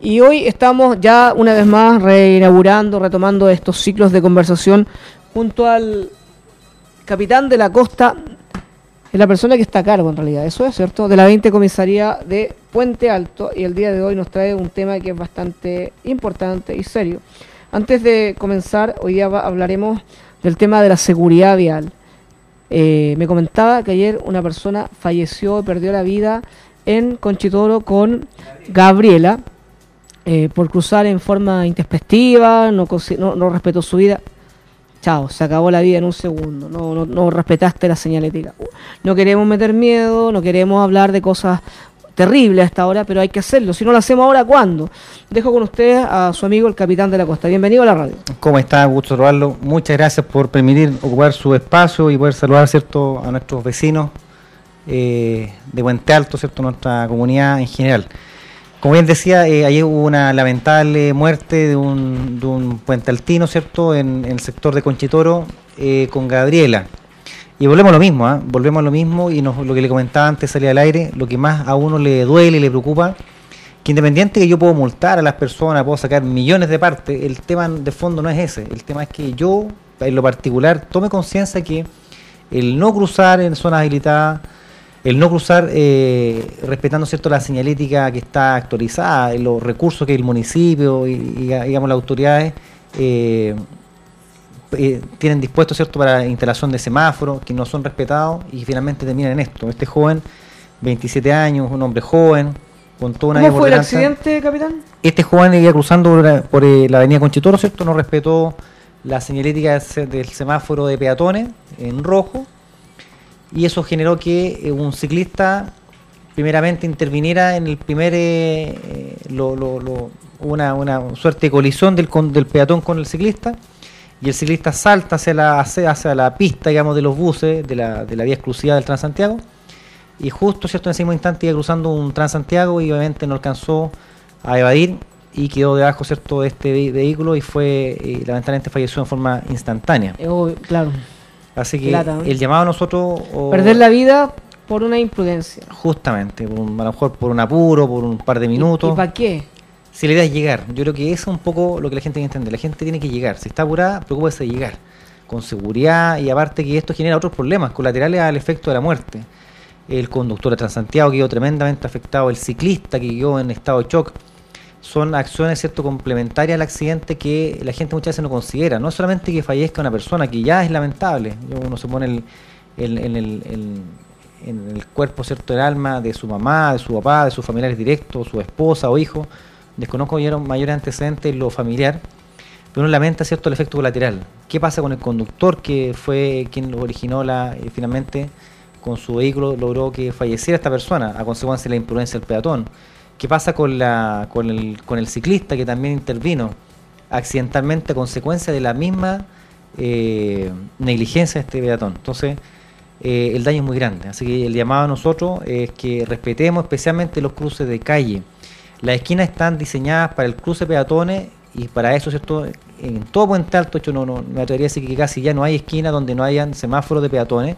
Y hoy estamos ya una vez más reinaugurando, retomando estos ciclos de conversación junto al capitán de la costa, es la persona que está a cargo en realidad, eso es cierto, de la 20 comisaría de Puente Alto y el día de hoy nos trae un tema que es bastante importante y serio. Antes de comenzar, hoy día hablaremos del tema de la seguridad vial. Eh, me comentaba que ayer una persona falleció, perdió la vida en Conchitoro con Gabriela eh, por cruzar en forma intempestiva, no, no, respetó su vida. Chao, se acabó la vida en un segundo, no, no, no respetaste la señalética. No queremos meter miedo, no queremos hablar de cosas terribles hasta ahora, pero hay que hacerlo. Si no lo hacemos ahora, ¿cuándo? Dejo con ustedes a su amigo el capitán de la costa. Bienvenido a la radio. ¿Cómo está? Gusto saludarlo. Muchas gracias por permitir ocupar su espacio y poder saludar ¿cierto? a nuestros vecinos eh, de Puente Alto, ¿cierto? nuestra comunidad en general. Como bien decía, eh, ayer hubo una lamentable muerte de un, de un puente altino, ¿cierto?, en, el sector de Conchitoro eh, con Gabriela. Y volvemos a lo mismo, ¿ah? volvemos a lo mismo y lo que le comentaba antes salía al aire, lo que más a uno le duele y le preocupa, que independiente que yo puedo multar a las personas, puedo sacar millones de partes, el tema de fondo no es ese, el tema es que yo, en lo particular, tome conciencia que el no cruzar en zonas habilitadas, el no cruzar eh, respetando cierto la señalética que está actualizada, los recursos que el municipio y, digamos las autoridades eh, eh, tienen dispuestos cierto para instalación de semáforos que no son respetados y finalmente terminan en esto. Este joven, 27 años, un hombre joven, con toda una ¿Cómo fue el accidente, capitán? Este joven iba cruzando por, la avenida Conchitoro, ¿cierto? No respetó la señalética del semáforo de peatones en rojo y eso generó que eh, un ciclista primeramente interviniera en el primer eh, lo, una, una, suerte de colisión del, del peatón con el ciclista y el ciclista salta hacia la, hacia la pista digamos de los buses de la, de la vía exclusiva del Transantiago y justo cierto en ese mismo instante iba cruzando un Transantiago y obviamente no alcanzó a evadir y quedó debajo cierto de este vehículo y fue eh, lamentablemente falleció en forma instantánea. claro. Así que el llamado a nosotros... Perder la vida por una imprudencia. Justamente, por a lo mejor por un apuro, por un par de minutos. ¿Y, para qué? Si la idea es llegar, yo creo que eso es un poco lo que la gente tiene que entender. La gente tiene que llegar. Si está apurada, preocúpese de llegar. Con seguridad y aparte que esto genera otros problemas colaterales al efecto de la muerte. El conductor de Transantiago quedó tremendamente afectado, el ciclista que quedó en estado de shock son acciones cierto complementarias al accidente que la gente muchas veces no considera. No solamente que fallezca una persona, que ya es lamentable, uno se pone el, en el cuerpo cierto del alma de su mamá, de su papá, de sus familiares directos, su esposa o hijo. Desconozco mayores antecedentes en lo familiar, pero uno lamenta cierto el efecto colateral. ¿Qué pasa con el conductor que fue quien lo originó la, eh, finalmente con su vehículo logró que falleciera esta persona a consecuencia de la imprudencia del peatón? ¿Qué pasa con, la, con, el, con el ciclista que también intervino accidentalmente a consecuencia de la misma eh, negligencia de este peatón? Entonces, eh, el daño es muy grande. Así que el llamado a nosotros es que respetemos especialmente los cruces de calle. Las esquinas están diseñadas para el cruce de peatones y para eso, ¿cierto? En todo Puente Alto, hecho, no, no, me atrevería a decir que casi ya no hay esquinas donde no hayan semáforos de peatones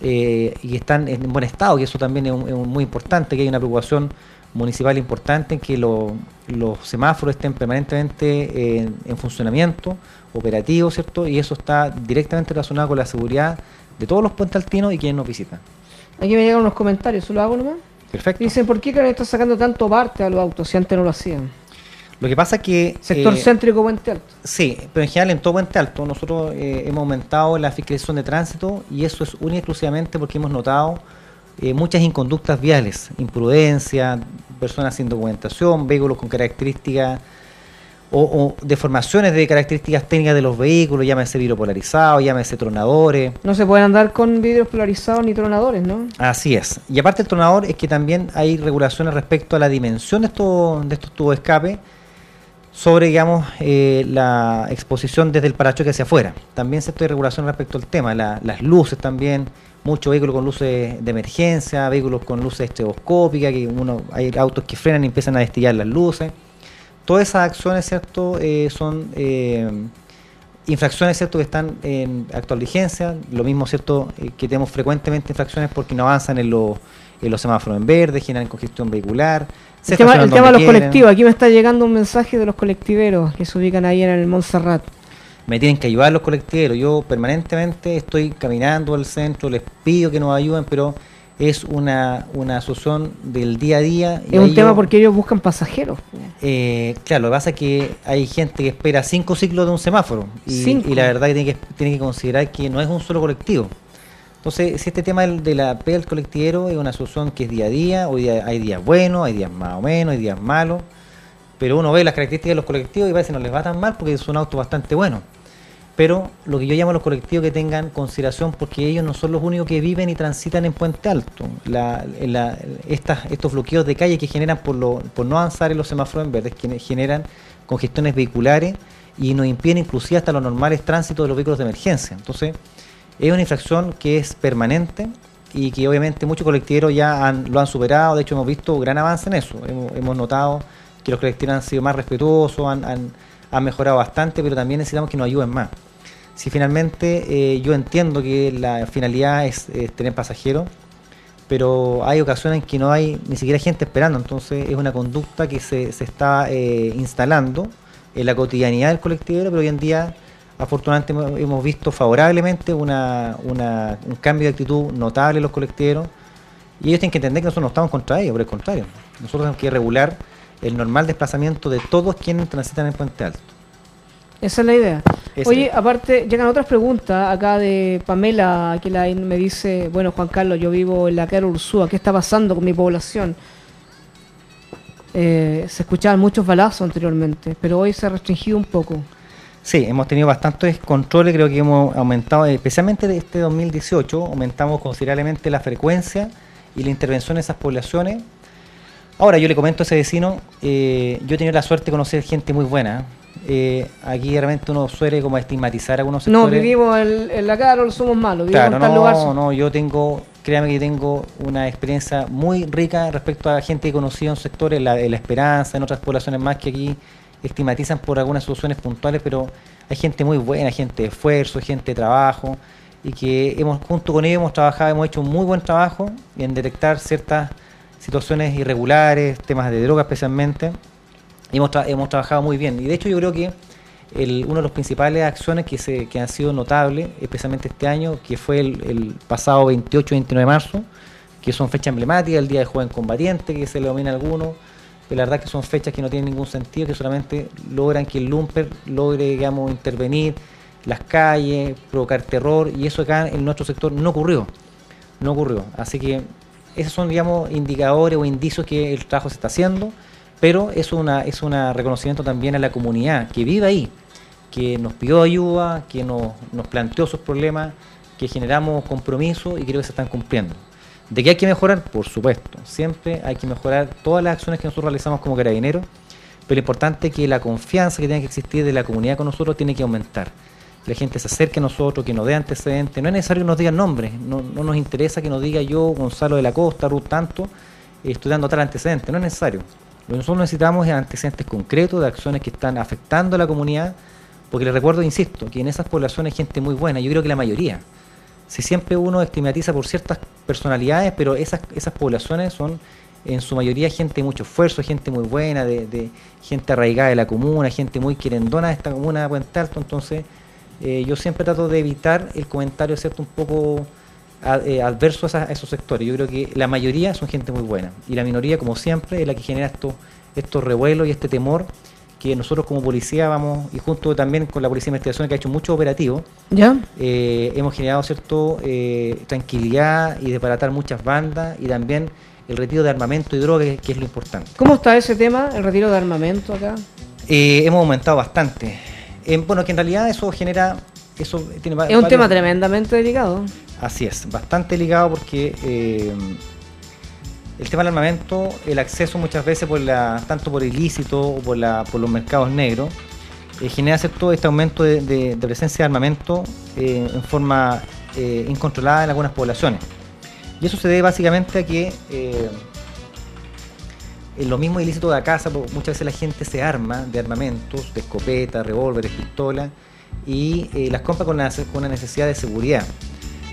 eh, y están en buen estado, y eso también es, es muy importante, que hay una preocupación municipal importante en que los semáforos estén permanentemente en, funcionamiento, operativo, ¿cierto? Y eso está directamente relacionado con la seguridad de todos los puentes altinos y quienes nos visitan. Aquí me llegan unos comentarios, ¿solo hago nomás? Perfecto. Dicen, ¿por qué está sacando tanto parte a los autos si antes no lo hacían? Lo que pasa es que... Sector eh, céntrico Puente Alto. Sí, pero en general en todo Puente Alto nosotros eh, hemos aumentado la fiscalización de tránsito y eso es únicamente exclusivamente porque hemos notado eh, muchas inconductas viales, imprudencia, personas sin documentación, vehículos con características o, deformaciones de características técnicas de los vehículos, llámese vidrio polarizado, llámese tronadores. No se pueden andar con vidrios polarizados ni tronadores, ¿no? Así es. Y aparte del tronador es que también hay regulaciones respecto a la dimensión de estos, de estos tubos de escape sobre, digamos, eh, la exposición desde el parachoque hacia afuera. También se hay regulación respecto al tema, las luces también, muchos vehículos con luces de emergencia, vehículos con luces estereoscópicas, que uno, hay autos que frenan y empiezan a destillar las luces. Todas esas acciones, ¿cierto?, eh, son eh, infracciones, ¿cierto?, que están en actual vigencia. Lo mismo, ¿cierto?, eh, que tenemos frecuentemente infracciones porque no avanzan en, lo, los semáforos en verde, generan congestión vehicular. el tema, el tema de los colectivos, aquí me está llegando un mensaje de los colectiveros que se ubican ahí en el Montserrat. Me tienen que ayudar los colectiveros, yo permanentemente estoy caminando al centro, les pido que nos ayuden, pero es una, una asociación del día a día. Es un tema porque ellos buscan pasajeros. Eh, claro, lo que pasa es que hay gente que espera cinco ciclos de un semáforo y, y la verdad que tiene, que tiene que considerar que no es un solo colectivo. Entonces, si este tema de la P del colectivero es una asociación que es día a día, hoy día hay días buenos, hay días más o menos, hay días malos, pero uno ve las características de los colectivos y parece que no les va tan mal porque es un auto bastante bueno pero lo que yo llamo a los colectivos que tengan consideración porque ellos no son los únicos que viven y transitan en Puente Alto. estos bloqueos de calle que generan por, por no avanzar en los semáforos en verde, que generan congestiones vehiculares y nos impiden inclusive hasta los normales tránsitos de los vehículos de emergencia. Entonces, es una infracción que es permanente y que obviamente muchos colectiveros ya lo han superado, de hecho hemos visto gran avance en eso, hemos, notado que los colectivos han sido más respetuosos, han, han mejorado bastante, pero también necesitamos que nos ayuden más. Si finalmente eh, yo entiendo que la finalidad es, tener pasajeros, pero hay ocasiones en que no hay ni siquiera gente esperando, entonces es una conducta que se, se está eh, instalando en la cotidianidad del colectivero, pero hoy en día afortunadamente hemos visto favorablemente una, un cambio de actitud notable en los colectiveros y ellos tienen que entender que nosotros no estamos contra ellos, por el contrario, nosotros tenemos que regular el normal desplazamiento de todos quienes transitan en Puente Alto. Esa es la idea. Oye, aparte, llegan otras preguntas acá de Pamela, que la, me dice, bueno, Juan Carlos, yo vivo en la cara Ursúa, ¿qué está pasando con mi población? Eh, se escuchaban muchos balazos anteriormente, pero hoy se ha restringido un poco. Sí, hemos tenido bastantes controles, creo que hemos aumentado, especialmente de este 2018, aumentamos considerablemente la frecuencia y la intervención en esas poblaciones. Ahora, yo le comento a ese vecino, eh, yo he tenido la suerte de conocer gente muy buena, eh, aquí realmente uno suele como estigmatizar a algunos sectores. No, vivimos en, la Carol, somos malos. Claro, no, no, yo tengo, créame que tengo una experiencia muy rica respecto a gente que he conocido en sectores, la, la Esperanza, en otras poblaciones más que aquí estigmatizan por algunas soluciones puntuales, pero hay gente muy buena, gente de esfuerzo, gente de trabajo, y que hemos junto con ellos hemos trabajado, hemos hecho un muy buen trabajo en detectar ciertas situaciones irregulares, temas de droga especialmente, hemos, hemos trabajado muy bien. Y de hecho yo creo que el, una de las principales acciones que, se, que han sido notables, especialmente este año, que fue el, pasado 28-29 de marzo, que son fechas emblemáticas, el Día del Joven Combatiente, que se le domina a algunos, pero la verdad que son fechas que no tienen ningún sentido, que solamente logran que el Lumper logre, digamos, intervenir las calles, provocar terror, y eso acá en nuestro sector no ocurrió, no ocurrió. Así que esos son, digamos, indicadores o indicios que el trabajo se está haciendo pero es una es un reconocimiento también a la comunidad que vive ahí, que nos pidió ayuda, que nos, nos planteó sus problemas, que generamos compromiso y creo que se están cumpliendo. ¿De qué hay que mejorar? Por supuesto, siempre hay que mejorar todas las acciones que nosotros realizamos como carabineros, pero lo importante es que la confianza que tiene que existir de la comunidad con nosotros tiene que aumentar. Que la gente se acerque a nosotros, que nos dé antecedentes. No es necesario que nos digan nombres, no, no nos interesa que nos diga yo, Gonzalo de la Costa, Ruth Tanto, estudiando tal antecedente, no es necesario. Lo que nosotros necesitamos es antecedentes concretos de acciones que están afectando a la comunidad, porque les recuerdo, insisto, que en esas poblaciones hay gente muy buena, yo creo que la mayoría. Si siempre uno estigmatiza por ciertas personalidades, pero esas, esas poblaciones son en su mayoría gente de mucho esfuerzo, gente muy buena, de, gente arraigada de la comuna, gente muy querendona de esta comuna de Puente Alto, entonces eh, yo siempre trato de evitar el comentario, ¿cierto?, un poco eh, adverso a, esos sectores. Yo creo que la mayoría son gente muy buena y la minoría, como siempre, es la que genera estos estos revuelos y este temor que nosotros como policía vamos, y junto también con la Policía de Investigación que ha hecho muchos operativos, ¿Ya? Eh, hemos generado cierto eh, tranquilidad y desbaratar muchas bandas y también el retiro de armamento y drogas, que es lo importante. ¿Cómo está ese tema, el retiro de armamento acá? hemos aumentado bastante. bueno, que en realidad eso genera... Eso tiene es un tema tremendamente delicado. Así es, bastante ligado porque eh, el tema del armamento, el acceso muchas veces la, tanto por ilícito o por, la, los mercados negros, eh, genera todo este aumento de, presencia de armamento eh, en forma incontrolada en algunas poblaciones. Y eso se debe básicamente a que en lo mismo ilícito de la casa, muchas veces la gente se arma de armamentos, de escopetas, revólveres, pistolas, y las compra con, con una necesidad de seguridad.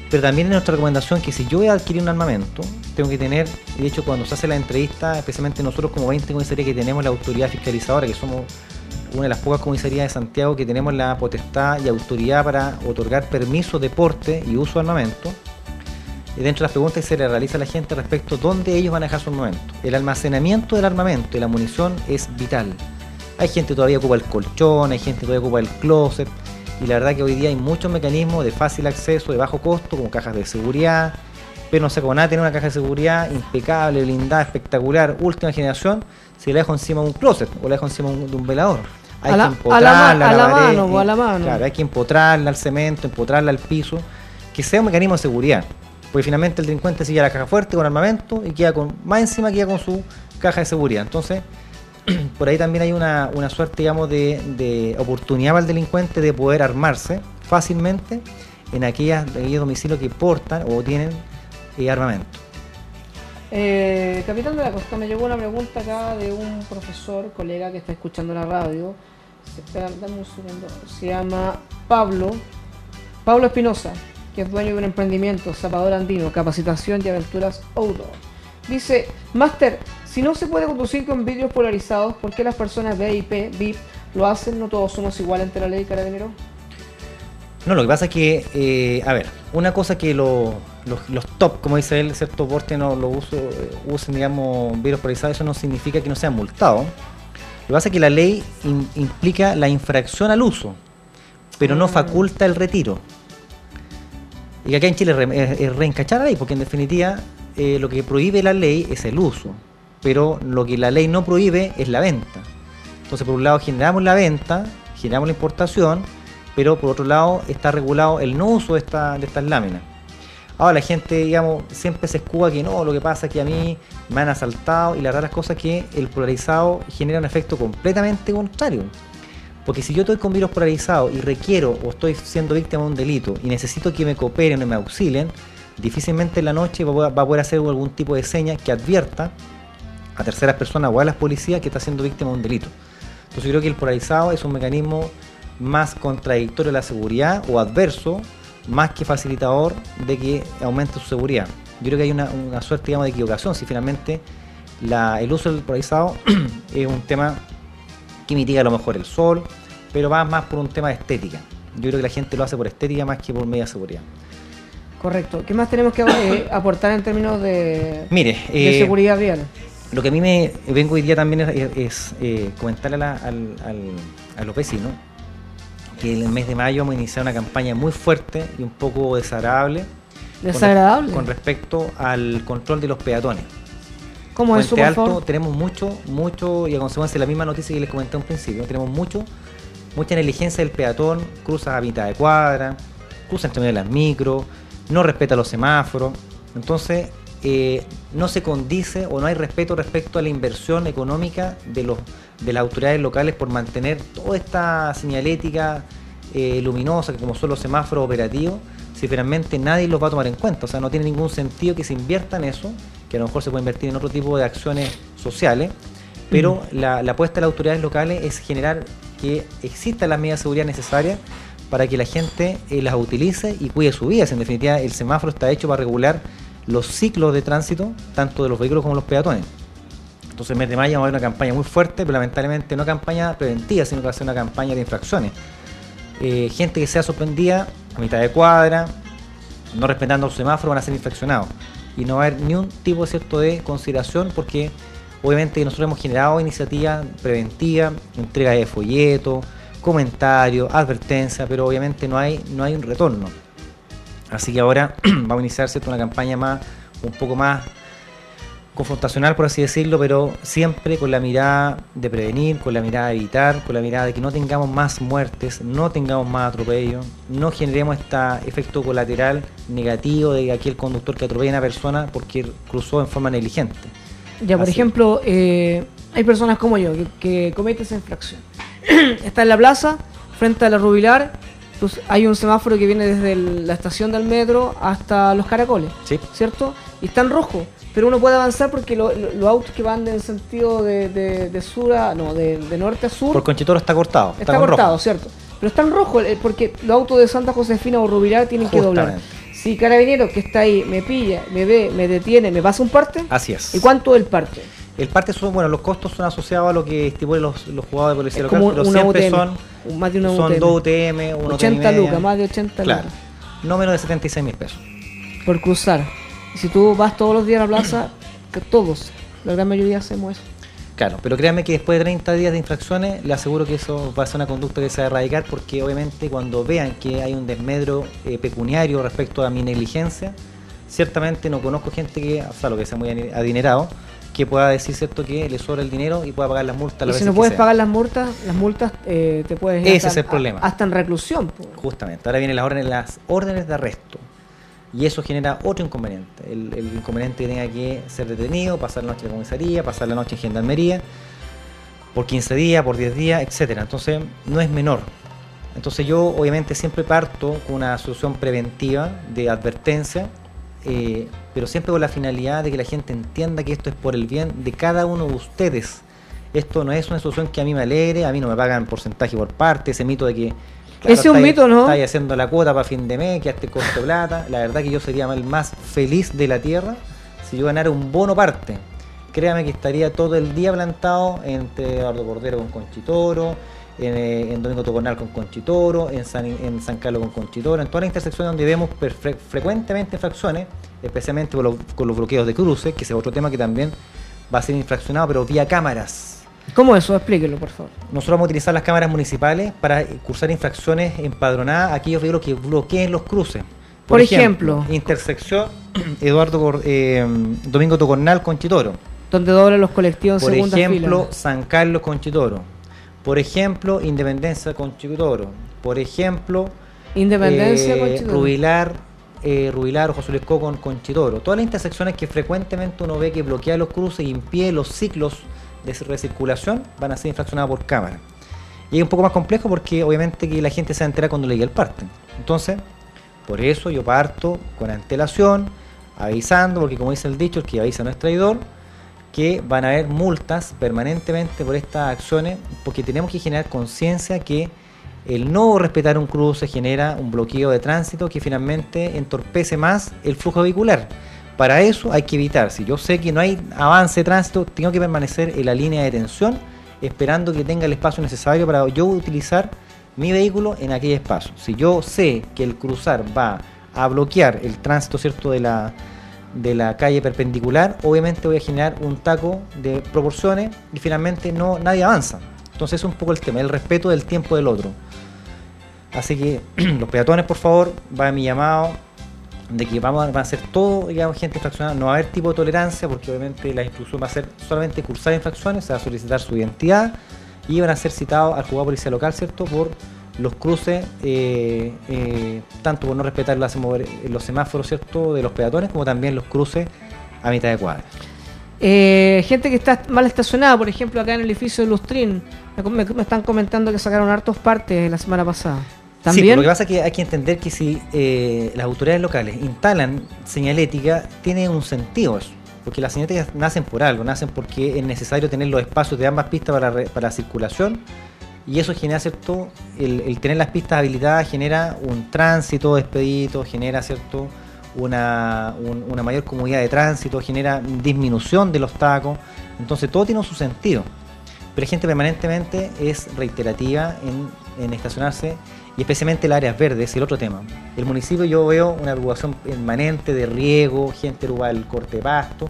Pero también es nuestra recomendación que si yo voy a adquirir un armamento, tengo que tener, de hecho cuando se hace la entrevista, especialmente nosotros como 20 comisarías que tenemos la autoridad fiscalizadora, que somos una de las pocas comisarías de Santiago que tenemos la potestad y autoridad para otorgar permisos de porte y uso de armamento, dentro de las preguntas que se le realiza a la gente respecto a dónde ellos van a dejar su armamento. El almacenamiento del armamento y la munición es vital. Hay gente que todavía ocupa el colchón, hay gente todavía ocupa el closet, y la verdad que hoy día hay muchos mecanismos de fácil acceso, de bajo costo, como cajas de seguridad, pero no sé cómo nada tener una caja de seguridad impecable, blindada, espectacular, última generación, si la dejo encima de un closet o la dejo encima de un velador. Hay que empotrarla a la, a la mano o a la mano. Claro, hay que empotrarla al cemento, empotrarla al piso, que sea un mecanismo de seguridad. Porque finalmente el delincuente sigue la caja fuerte con armamento y queda con, más encima queda con su caja de seguridad. Entonces, por ahí también hay una, suerte, digamos, de, oportunidad para el delincuente de poder armarse fácilmente en aquellas, aquellos domicilios que portan o tienen eh, armamento. Eh, capitán de la Costa, me llegó una pregunta acá de un profesor, colega que está escuchando la radio. Espera, dame un segundo. Se llama Pablo, Pablo Espinosa, que es dueño de un emprendimiento, zapador andino, capacitación y aventuras outdoor. Dice, Master, si no se puede conducir con vidrios polarizados, ¿por qué las personas VIP, VIP lo hacen? ¿No todos somos iguales ante la ley, carabinero? No, lo que pasa es que, eh, a ver, una cosa que los, top, como dice él, cierto porte no lo uso, eh, usen, digamos, vidrios polarizados, eso no significa que no sean multados. Lo que pasa es que la ley implica la infracción al uso, pero no mm. faculta el retiro. Y acá en Chile es, reencachar la ley, porque en definitiva eh, lo que prohíbe la ley es el uso pero lo que la ley no prohíbe es la venta. Entonces, por un lado, generamos la venta, generamos la importación, pero por otro lado está regulado el no uso de, esta, de estas láminas. Ahora la gente, digamos, siempre se escuda que no, lo que pasa es que a mí me han asaltado y la verdad las cosas que el polarizado genera un efecto completamente contrario. Porque si yo estoy con virus polarizados y requiero o estoy siendo víctima de un delito y necesito que me cooperen o me auxilien, difícilmente en la noche va a poder hacer algún tipo de seña que advierta a terceras personas o a las policías que está siendo víctima de un delito. Entonces yo creo que el polarizado es un mecanismo más contradictorio de la seguridad o adverso, más que facilitador de que aumente su seguridad. Yo creo que hay una, suerte digamos, de equivocación si finalmente el uso del polarizado es un tema que mitiga a lo mejor el sol, pero va más por un tema de estética. Yo creo que la gente lo hace por estética más que por media seguridad. Correcto. ¿Qué más tenemos que eh, aportar en términos de, Mire, de eh, seguridad vial? Lo que a mí me vengo hoy día también es, eh, comentarle a, los vecinos que en el mes de mayo vamos a iniciar una campaña muy fuerte y un poco desagradable. ¿Desagradable? Con, respecto al control de los peatones. ¿Cómo es eso, Alto tenemos mucho, mucho, y a consecuencia de la misma noticia que les comenté un principio, tenemos mucho, mucha negligencia del peatón, cruza a mitad de cuadra, cruza entre medio de las micros, no respeta los semáforos. Entonces, eh, no se condice o no hay respeto respecto a la inversión económica de, los, de las autoridades locales por mantener toda esta señalética eh, luminosa, que como son los semáforos operativos, si finalmente nadie los va a tomar en cuenta. O sea, no tiene ningún sentido que se invierta en eso, que a lo mejor se puede invertir en otro tipo de acciones sociales, pero la, apuesta de las autoridades locales es generar que exista la medida de seguridad necesaria para que la gente eh, las utilice y cuide su vida. En definitiva, el semáforo está hecho para regular los ciclos de tránsito, tanto de los vehículos como los peatones. Entonces, en mes de mayo vamos a ver una campaña muy fuerte, pero lamentablemente no campaña preventiva, sino que va a ser una campaña de infracciones. Eh, gente que sea sorprendida a mitad de cuadra, no respetando los semáforos, van a ser infraccionados. Y no va a haber ni un tipo cierto de consideración porque obviamente nosotros hemos generado iniciativas preventivas, entrega de folletos, comentarios, advertencias, pero obviamente no hay, no hay un retorno. Así que ahora vamos a iniciar una campaña más, un poco más confrontacional, por así decirlo, pero siempre con la mirada de prevenir, con la mirada de evitar, con la mirada de que no tengamos más muertes, no tengamos más atropellos, no generemos este efecto colateral negativo de aquel conductor que atropella a una persona porque cruzó en forma negligente. Ya, por ejemplo, eh, hay personas como yo que, que cometen esa infracción. Está en la plaza, frente a la rubilar, entonces hay un semáforo que viene desde la estación del metro hasta los caracoles, ¿cierto? Y está en rojo, pero uno puede avanzar porque los autos que van en sentido de, sur a, no, de, norte a sur. Por Conchitoro está cortado. Está, cortado, ¿cierto? Pero está en rojo, eh, porque los autos de Santa Josefina o Rubilar tienen que doblar. Si Carabinero que está ahí me pilla, me ve, me detiene, me pasa un parte. Así es. ¿Y cuánto el parte? El parte son, bueno, los costos son asociados a lo que estipulen los, los jugadores de policía Es local, como pero una siempre UTM, son, más de una son UTM. 2 UTM, 1 80 lucas, más de 80 Claro, lucas no menos de 76 mil pesos. por cruzar. Y si tú vas todos los días a la plaza, que todos, la gran mayoría hacemos eso. Claro, pero créanme que después de 30 días de infracciones, le aseguro que eso va a ser una conducta que se va a erradicar porque obviamente cuando vean que hay un desmedro eh, pecuniario respecto a mi negligencia, ciertamente no conozco gente que, o sea, lo que sea muy adinerado, que pueda decir cierto que le sobra el dinero y pueda pagar las multas. Y si no puedes pagar las multas, las multas eh, te puedes ir Ese hasta, es el problema. hasta en reclusión. po. Justamente, ahora vienen las órdenes, las órdenes de arresto. Y eso genera otro inconveniente. El, el inconveniente que tenga que ser detenido, pasar la noche en la comisaría, pasar la noche en gendarmería, por 15 días, por 10 días, etcétera. Entonces, no es menor. Entonces yo obviamente siempre parto con una solución preventiva de advertencia, eh, pero siempre con la finalidad de que la gente entienda que esto es por el bien de cada uno de ustedes. Esto no es una solución que a mí me alegre, a mí no me pagan porcentaje por parte, ese mito de que... Ese es un mito, ¿no? estáis haciendo la cuota para fin de mes, que hazte corto plata. La verdad que yo sería el más feliz de la tierra si yo ganara un bono parte. Créame que estaría todo el día plantado entre Eduardo Cordero con Conchitoro, en, eh, en Domingo Tocornal con Conchitoro, en San, en San Carlos con Conchitoro, en todas las intersecciones donde vemos fre- frecuentemente infracciones, especialmente con los, con los bloqueos de cruces, que ese es otro tema que también va a ser infraccionado, pero vía cámaras. ¿Cómo eso? Explíquelo, por favor. Nosotros vamos a utilizar las cámaras municipales para cursar infracciones empadronadas a aquellos vehículos que bloqueen los cruces. Por ejemplo. intersección Eduardo eh, Domingo Tocornal con Chitoro. Donde doblan los colectivos en Por segunda ejemplo, fila. San Carlos con Chitoro. Por ejemplo, Independencia con Chitoro. Por ejemplo, Independencia eh, con. Rubilar, eh, Rubilar o José Luis Coco con Conchitoro. Todas las intersecciones que frecuentemente uno ve que bloquean los cruces y impide los ciclos de recirculación van a ser infraccionadas por cámara. Y es un poco más complejo porque obviamente que la gente se entera cuando le llega el parte. Entonces, por eso yo parto con antelación, avisando, porque como dice el dicho, el que avisa no es traidor, que van a haber multas permanentemente por estas acciones, porque tenemos que generar conciencia que el no respetar un cruce genera un bloqueo de tránsito que finalmente entorpece más el flujo vehicular. Para eso hay que evitar, si yo sé que no hay avance de tránsito, tengo que permanecer en la línea de tensión esperando que tenga el espacio necesario para yo utilizar mi vehículo en aquel espacio. Si yo sé que el cruzar va a bloquear el tránsito cierto de la, de la calle perpendicular, obviamente voy a generar un taco de proporciones y finalmente no nadie avanza. Entonces es un poco el tema, el respeto del tiempo del otro. Así que los peatones, por favor, va mi llamado de que vamos a, hacer todo, digamos, gente infraccionada, no va a haber tipo de tolerancia, porque obviamente la instrucción va a ser solamente cursar infracciones, se va a solicitar su identidad y van a ser citados al juzgado policía local, ¿cierto? Por los cruces, eh, eh, tanto por no respetar las los semáforos, ¿cierto? De los peatones, como también los cruces a mitad de cuadra. Eh, gente que está mal estacionada, por ejemplo, acá en el edificio de Lustrín. Me, me- están comentando que sacaron hartos partes la semana pasada. Sí, También. lo que pasa es que hay que entender que si eh, las autoridades locales instalan señalética, tiene un sentido eso. Porque las señaléticas nacen por algo, nacen porque es necesario tener los espacios de ambas pistas para, re- para circulación. Y eso genera, ¿cierto? El, el tener las pistas habilitadas genera un tránsito expedito, genera, ¿cierto? Una, un- una mayor comodidad de tránsito, genera disminución de los tacos. Entonces todo tiene su sentido. Pero hay gente permanentemente es reiterativa en, en estacionarse y especialmente las áreas verdes, el otro tema. El municipio yo veo una preocupación permanente de riego, gente que va al corte de pasto,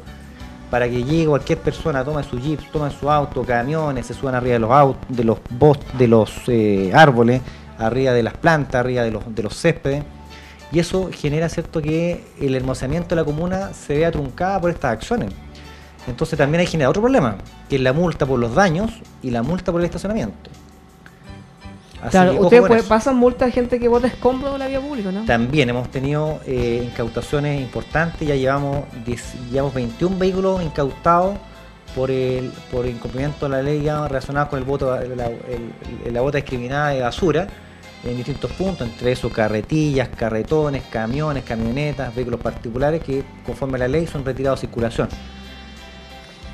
para que llegue cualquier persona, tome su jeep, tome su auto, camiones, se suban arriba de los autos, de los bos- de los eh, árboles, arriba de las plantas, arriba de los, de los céspedes. Y eso genera cierto que el hermoseamiento de la comuna se vea truncada por estas acciones. Entonces también hay genera otro problema, que es la multa por los daños y la multa por el estacionamiento. Así claro, que, ojo ustedes pasan multas a gente que bota escombros de la vía pública, ¿no? También hemos tenido eh, incautaciones importantes, ya llevamos, 10 llevamos 21 vehículos incautados por el por incumplimiento de la ley ya con el voto la, el- la bota discriminada de basura en distintos puntos, entre eso carretillas, carretones, camiones, camionetas, vehículos particulares que conforme a la ley son retirados de circulación.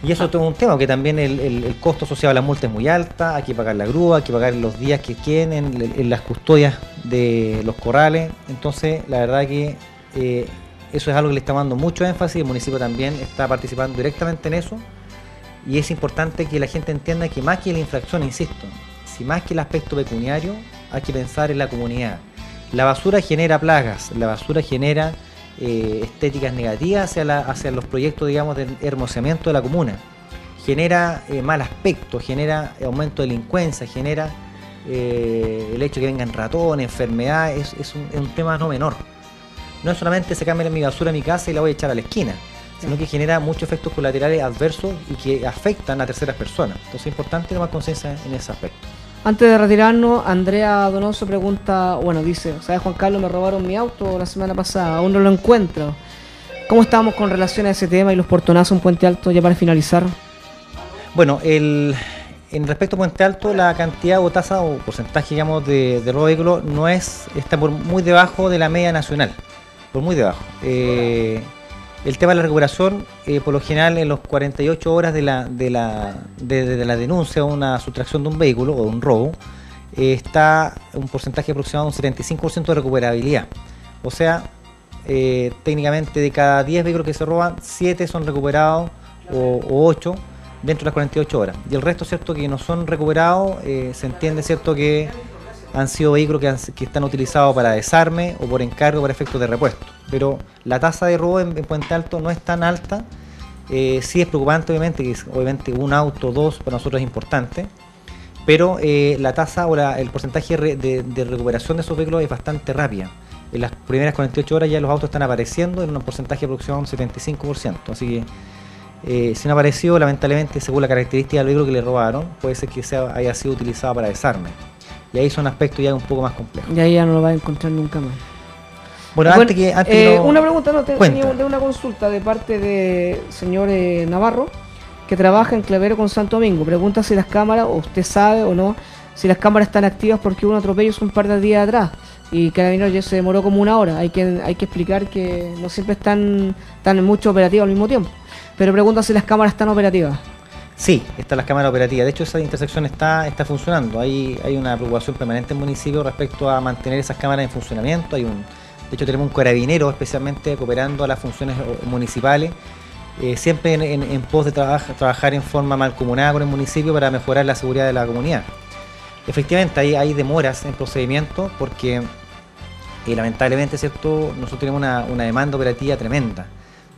Y eso es un tema, que también el, el- costo asociado a la multa es muy alta, hay que pagar la grúa, hay que pagar los días que queden en, en las custodias de los corrales. Entonces, la verdad que eh, eso es algo que le está dando mucho énfasis, el municipio también está participando directamente en eso y es importante que la gente entienda que más que la infracción, insisto, si más que el aspecto pecuniario, hay que pensar en la comunidad. La basura genera plagas, la basura genera eh, estéticas negativas hacia, los proyectos, digamos, de hermoseamiento de la comuna. Genera eh, mal aspecto, genera aumento de delincuencia, genera eh, el hecho de que vengan ratones, enfermedades, es, un, es un tema no menor no es solamente cambia mi basura en mi casa y la voy a echar a la esquina, sino que genera muchos efectos colaterales adversos y que afectan a terceras personas. Entonces es importante tomar conciencia en ese aspecto. Antes de retirarnos, Andrea Donoso pregunta, bueno, dice, ¿sabes Juan Carlos? Me robaron mi auto la semana pasada, aún no lo encuentro. ¿Cómo estamos con relación a ese tema y los portonazos en Puente Alto ya para finalizar? Bueno, el, en respecto a Puente Alto, la cantidad o tasa o porcentaje, digamos, de, de robo de vehículos no es, está por muy debajo de la media nacional por muy debajo. Eh, el tema de la recuperación, eh, por lo general, en los 48 horas de la, de la, de, la denuncia o una sustracción de un vehículo o un robo, eh, está un porcentaje aproximado de un 75% de recuperabilidad. O sea, técnicamente de cada 10 vehículos que se roban, 7 son recuperados o, o 8 dentro de las 48 horas. Y el resto, cierto, que no son recuperados, se entiende, cierto, que han sido vehículos que, están utilizados para desarme o por encargo para efectos de repuesto. Pero la tasa de robo en, Puente Alto no es tan alta. Eh, sí es preocupante, obviamente, que obviamente un auto, dos, para nosotros es importante. Pero eh, la tasa o el porcentaje de, recuperación de esos vehículos es bastante rápida. En las primeras 48 horas ya los autos están apareciendo en un porcentaje de un 75%. Así que eh, si no ha aparecido, lamentablemente, según la característica del vehículo que le robaron, puede ser que sea, haya sido utilizado para desarme. Y ahí son aspectos ya un poco más complejos. Y ahí ya no lo va a encontrar nunca más. Bueno, antes que. Antes eh, Una pregunta, no, tenía una consulta de parte de señor eh, Navarro, que trabaja en Clavero con Santo Domingo. Pregunta si las cámaras, o usted sabe o no, si las cámaras están activas porque hubo un atropello un par de días atrás y Carabineros ya se demoró como una hora. Hay que, hay que explicar que no siempre están, están mucho operativos al mismo tiempo. Pero pregunta si las cámaras están operativas. Sí, están las cámaras operativas. De hecho, esa intersección está, está funcionando. Hay, hay una preocupación permanente en el municipio respecto a mantener esas cámaras en funcionamiento. Hay un, de hecho, tenemos un carabinero especialmente cooperando a las funciones municipales, eh, siempre en, pos de trabajar en forma malcomunada con el municipio para mejorar la seguridad de la comunidad. Efectivamente, hay, hay demoras en procedimiento porque, eh, lamentablemente, ¿cierto? nosotros tenemos una, una demanda operativa tremenda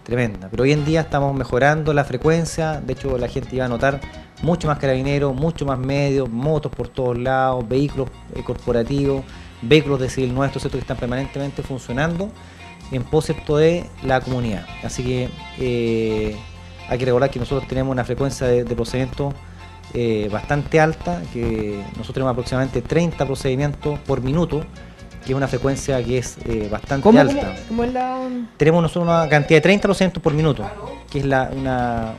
tremenda. Pero hoy en día estamos mejorando la frecuencia, de hecho la gente iba a notar mucho más carabineros, mucho más medios, motos por todos lados, vehículos eh, corporativos, vehículos de civil nuestro, ¿cierto? que están permanentemente funcionando en pos de la comunidad. Así que eh, hay que recordar que nosotros tenemos una frecuencia de, procedimientos eh, bastante alta, que nosotros tenemos aproximadamente 30 procedimientos por minuto que es una frecuencia que es eh, bastante alta. ¿Cómo, es la... Tenemos nosotros una cantidad de 30% por minuto, que es la,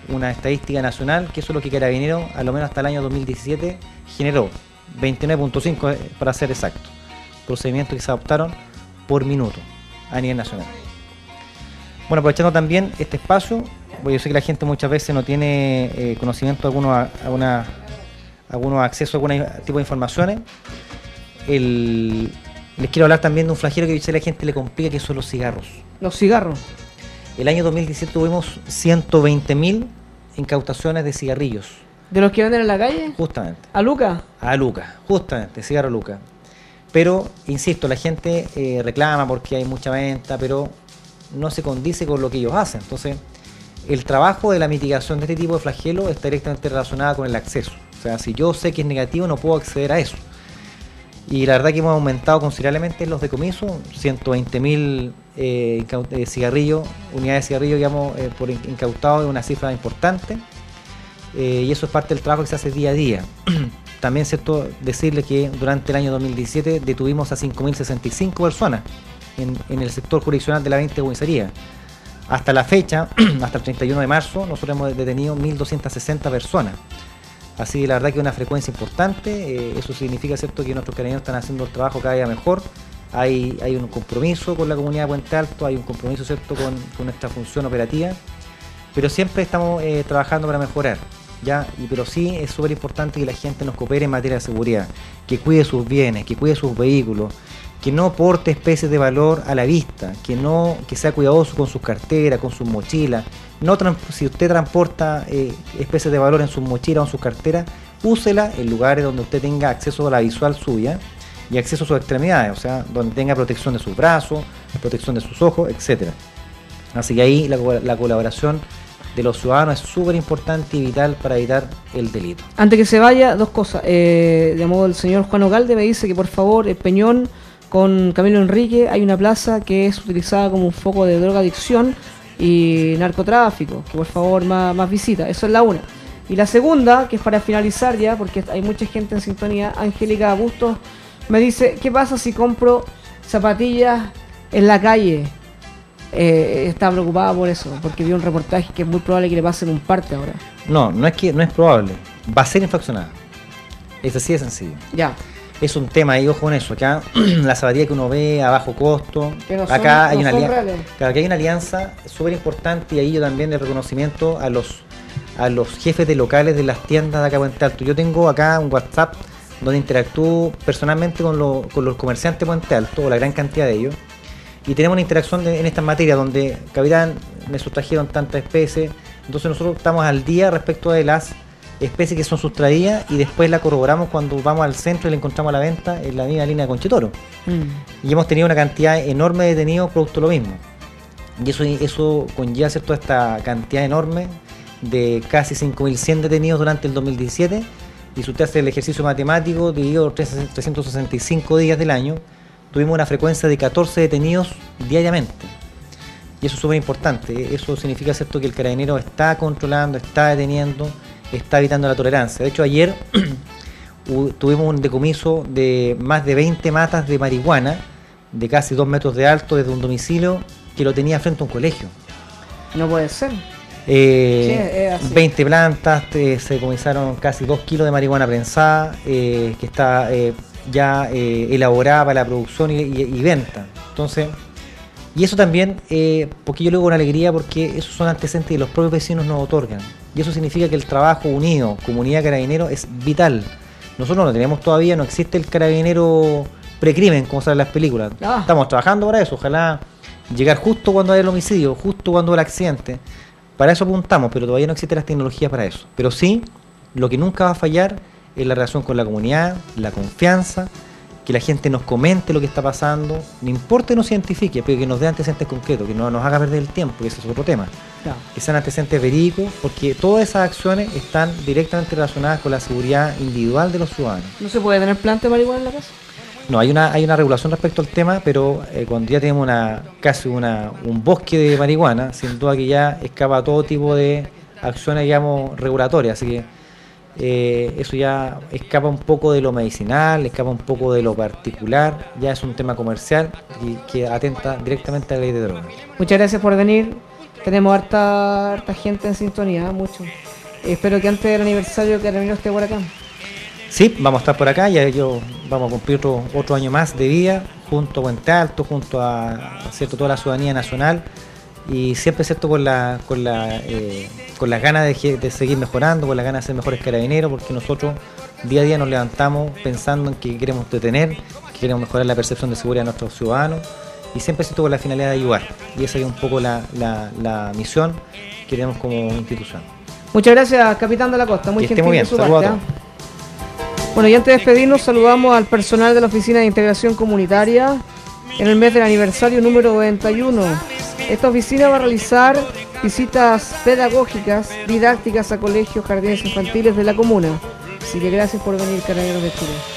una, estadística nacional, que eso es lo que Carabinero, a lo menos hasta el año 2017, generó. 29.5 eh, para ser exacto. Procedimientos que se adoptaron por minuto a nivel nacional. Bueno, aprovechando también este espacio, porque yo sé que la gente muchas veces no tiene eh, conocimiento alguno a, alguna, algunos acceso a algún tipo de informaciones. El, les quiero hablar también de un flagelo que a la gente le complica, que son los cigarros. Los cigarros. El año 2017 tuvimos 120.000 incautaciones de cigarrillos. ¿De los que venden en la calle? Justamente. ¿A Luca? A Luca, justamente, cigarro Luca. Pero, insisto, la gente eh, reclama porque hay mucha venta, pero no se condice con lo que ellos hacen. Entonces, el trabajo de la mitigación de este tipo de flagelo está directamente relacionado con el acceso. O sea, si yo sé que es negativo, no puedo acceder a eso. Y la verdad que hemos aumentado considerablemente los decomisos, 120.000 eh, eh, cigarrillos, unidades de cigarrillos digamos, eh, por incautado es una cifra importante. Eh, y eso es parte del trabajo que se hace día a día. También es cierto decirle que durante el año 2017 detuvimos a 5.065 personas en, el sector jurisdiccional de la 20 comisaría. Hasta la fecha, hasta el 31 de marzo, nosotros hemos detenido 1.260 personas. Así la verdad que es una frecuencia importante, eh, eso significa cierto que nuestros carabineros están haciendo el trabajo cada día mejor, hay, hay un compromiso con la comunidad de Puente Alto, hay un compromiso cierto con, nuestra función operativa, pero siempre estamos eh, trabajando para mejorar. ¿ya? Pero sí es súper importante que la gente nos coopere en materia de seguridad, que cuide sus bienes, que cuide sus vehículos, que no porte especies de valor a la vista, que no que sea cuidadoso con sus carteras, con sus mochilas. No si usted transporta eh, especies de valor en sus mochilas o en sus carteras, úsela en lugares donde usted tenga acceso a la visual suya y acceso a sus extremidades, o sea, donde tenga protección de sus brazos, protección de sus ojos, etcétera. Así que ahí la, colaboración de los ciudadanos es súper importante y vital para evitar el delito. Antes que se vaya, dos cosas. Eh, de modo, el señor Juan Ogalde me dice que por favor, el Peñón con Camilo Enrique hay una plaza que es utilizada como un foco de drogadicción y narcotráfico, que por favor más, más visita. Eso es la una. Y la segunda, que es para finalizar ya, porque hay mucha gente en sintonía, Angélica Bustos me dice, ¿qué pasa si compro zapatillas en la calle? Eh, está preocupada por eso, porque vi un reportaje que es muy probable que le pasen un parte ahora. No, no es que no es probable, va a ser infraccionada. Es así de sencillo. Ya. Es un tema, y ojo con eso, acá la zapatilla que uno ve a bajo costo, acá, hay una alianza, hay una alianza súper importante y ahí yo también el reconocimiento a los a los jefes de locales de las tiendas de acá Puente Alto. Yo tengo acá un WhatsApp donde interactúo personalmente con, los comerciantes de Puente Alto, o la gran cantidad de ellos, y tenemos una interacción en estas materias donde, capitán, me sustrajeron tantas especies, entonces nosotros estamos al día respecto de las especies que son sustraídas y después la corroboramos cuando vamos al centro y la encontramos a la venta en la misma línea de Conchitoro. Mm. Y hemos tenido una cantidad enorme de detenidos producto lo mismo. Y eso, eso conlleva toda esta cantidad enorme de casi 5.100 detenidos durante el 2017 y si usted hace el ejercicio matemático dividido 365 días del año, tuvimos una frecuencia de 14 detenidos diariamente. Y eso es súper importante. Eso significa ¿cierto? que el carabinero está controlando, está deteniendo, está evitando la tolerancia. De hecho, ayer tuvimos un decomiso de más de 20 matas de marihuana de casi 2 metros de alto desde un domicilio que lo tenía frente a un colegio. No puede ser. 20 plantas, se comenzaron casi 2 kilos de marihuana prensada, eh, que está eh, ya eh, elaborada para la producción y, venta. Entonces, y eso también, porque yo le digo con alegría, porque esos son antecedentes que los propios vecinos nos otorgan. Y eso significa que el trabajo unido, comunidad carabinero, es vital. Nosotros no lo tenemos todavía, no existe el carabinero precrimen, como sale en las películas. Ah. Estamos trabajando para eso, ojalá llegar justo cuando hay el homicidio, justo cuando el accidente. Para eso apuntamos, pero todavía no existen las tecnologías para eso. Pero sí, lo que nunca va a fallar es la relación con la comunidad, la confianza, que la gente nos comente lo que está pasando, no importa que nos cientifique, pero que nos dé antecedentes concretos, que no nos haga perder el tiempo, que ese es otro tema. Que sean antecedentes verídicos, porque todas esas acciones están directamente relacionadas con la seguridad individual de los ciudadanos. ¿No se puede tener planta de marihuana en la casa? No, hay una, hay una regulación respecto al tema, pero eh, cuando ya tenemos una, casi una, un bosque de marihuana, sin duda que ya escapa todo tipo de acciones, digamos, regulatorias. Así que eh, eso ya escapa un poco de lo medicinal, escapa un poco de lo particular, ya es un tema comercial y que atenta directamente a la ley de drogas. Muchas gracias por venir. Tenemos harta, harta gente en sintonía, mucho. espero que antes del aniversario que terminó esté por acá. Sí, vamos a estar por acá, ya yo vamos a cumplir otro, año más de vida, junto a Puente Alto, junto a cierto toda la ciudadanía nacional y siempre cierto con la con la eh, con las ganas de, seguir mejorando, con las ganas de ser mejores carabineros, porque nosotros día a día nos levantamos pensando en que queremos detener, que queremos mejorar la percepción de seguridad de nuestros ciudadanos y siempre cierto con la finalidad de ayudar. Y esa es un poco la, la, misión que tenemos como institución. Muchas gracias, capitán de la costa. Muy gentil muy bien. su parte. Bueno, y antes de despedirnos, saludamos al personal de la Oficina de Integración Comunitaria en el mes del aniversario número 91. Esta oficina va a realizar visitas pedagógicas, didácticas a colegios, jardines infantiles de la comuna. Así que gracias por venir, Carabineros de Chile.